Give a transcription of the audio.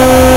you.